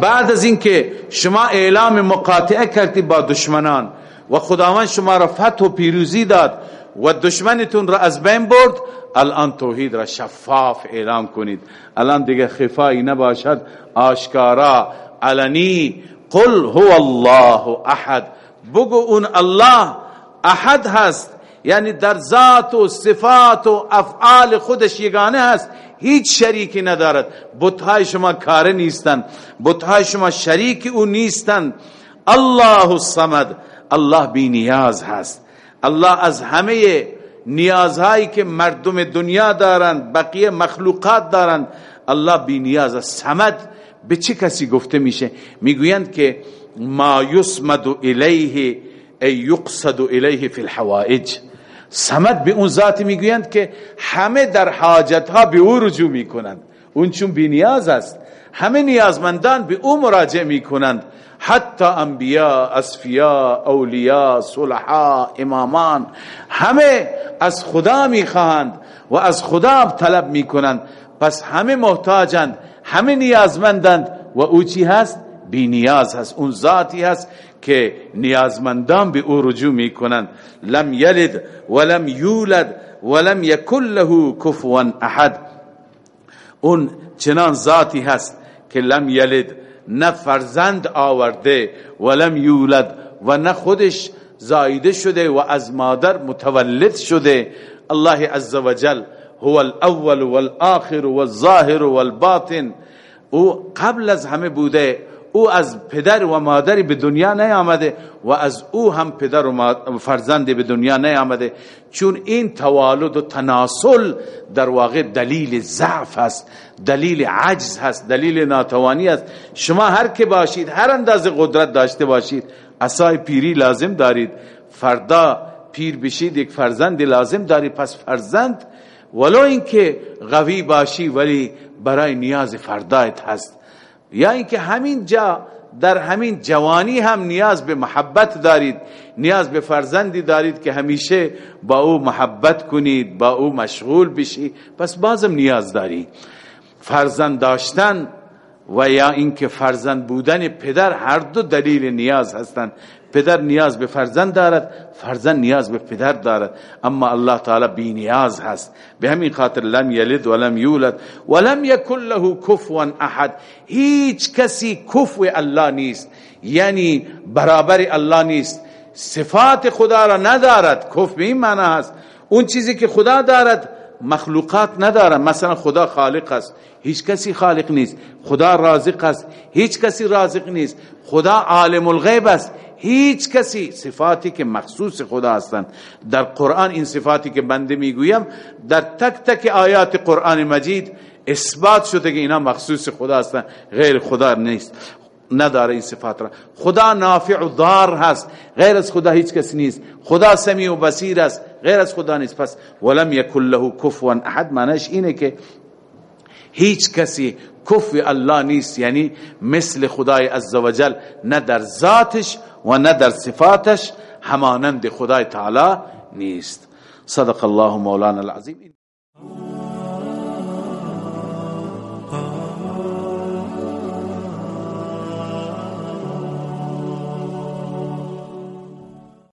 بعد از اینکه شما اعلام مقاطعه کردی با دشمنان و خداوند شما را فتح و پیروزی داد و دشمنتون را از بین برد الان توحید را شفاف اعلام کنید. الان دیگه خفایی نباشد. آشکارا علنی قل هو الله احد. بگو اون الله احد هست. یعنی در ذات و صفات و افعال خودش یگانه هست هیچ شریکی ندارد. بتهای شما کاره نیستند بتهای شما شریک او نیستند. الله الصمد الله بی نیاز هست. الله از همه نیازهایی که مردم دنیا دارند بقیه مخلوقات دارند الله بی نیاز است. به چه کسی گفته میشه؟ می‌گویند که ما یسمد الیه ای یقصد الیه فی الحوائج. سمد به اون ذاتی می‌گویند که همه در حاجت ها به او رجوع می‌کنند. اون چون بی نیاز است همه نیازمندان به او مراجعه می‌کنند. حتی انبیاء اصفیاء اولیاء صلحاء امامان همه از خدا می‌خواهند و از خدا طلب می‌کنند. پس همه محتاجند همه نیازمندند و او چی هست؟ بی نیاز هست. اون ذاتی هست که نیازمندان به او رجوع می‌کنند. لم یلد ولم یولد ولم یکن له کفوا احد. اون چنان ذاتی هست که لم یلد نه فرزند آورده ولم یولد و نه خودش زایده شده و از مادر متولد شده. الله عز وجل هو الاول والآخر والظاهر والباطن او قبل از همه بوده. او از پدر و مادری به دنیا نیامده و از او هم پدر و فرزندی به دنیا نیامده. چون این توالد و تناسل در واقع دلیل ضعف است دلیل عجز هست دلیل ناتوانی است. شما هر که باشید هر اندازه قدرت داشته باشید اسای پیری لازم دارید. فردا پیر بشید یک فرزند لازم دارید. پس فرزند ولو اینکه قوی باشی ولی برای نیاز فردایت هست. یا اینکه همین جا در همین جوانی هم نیاز به محبت دارید نیاز به فرزندی دارید که همیشه با او محبت کنید با او مشغول بشی. پس بازم نیاز داری. فرزند داشتن و یا اینکه فرزند بودن پدر هر دو دلیل نیاز هستند. پدر نیاز به فرزند دارد فرزند نیاز به پدر دارد. اما الله تعالی بی نیاز هست. به همین خاطر لم یلد ولم یولد ولم یکن له کفوا احد. هیچ کسی کفو الله نیست. یعنی برابر الله نیست. صفات خدا را ندارد. کف به این معنی هست. اون چیزی که خدا دارد مخلوقات ندارن. مثلا خدا خالق است. هیچ کسی خالق نیست. خدا رازق است. هیچ کسی رازق نیست. خدا عالم الغیب است. هیچ کسی. صفاتی که مخصوص خدا هستند. در قرآن این صفاتی که بنده می‌گویم در تک تک آیات قرآن مجید اثبات شده که اینا مخصوص خدا هستند. غیر خدا نیست. نداره این صفات را. خدا نافع و ضار هست. غیر از خدا هیچ کسی نیست. خدا سمیع و بصیر است. غیر از خدا نیست. پس ولم یکن له کفوا احد معنیش اینه که هیچ کسی کف الله نیست یعنی مثل خدای عزوجل نه در ذاتش و نه در صفاتش همانند خدای تعالی نیست. صدق الله مولانا العظیم.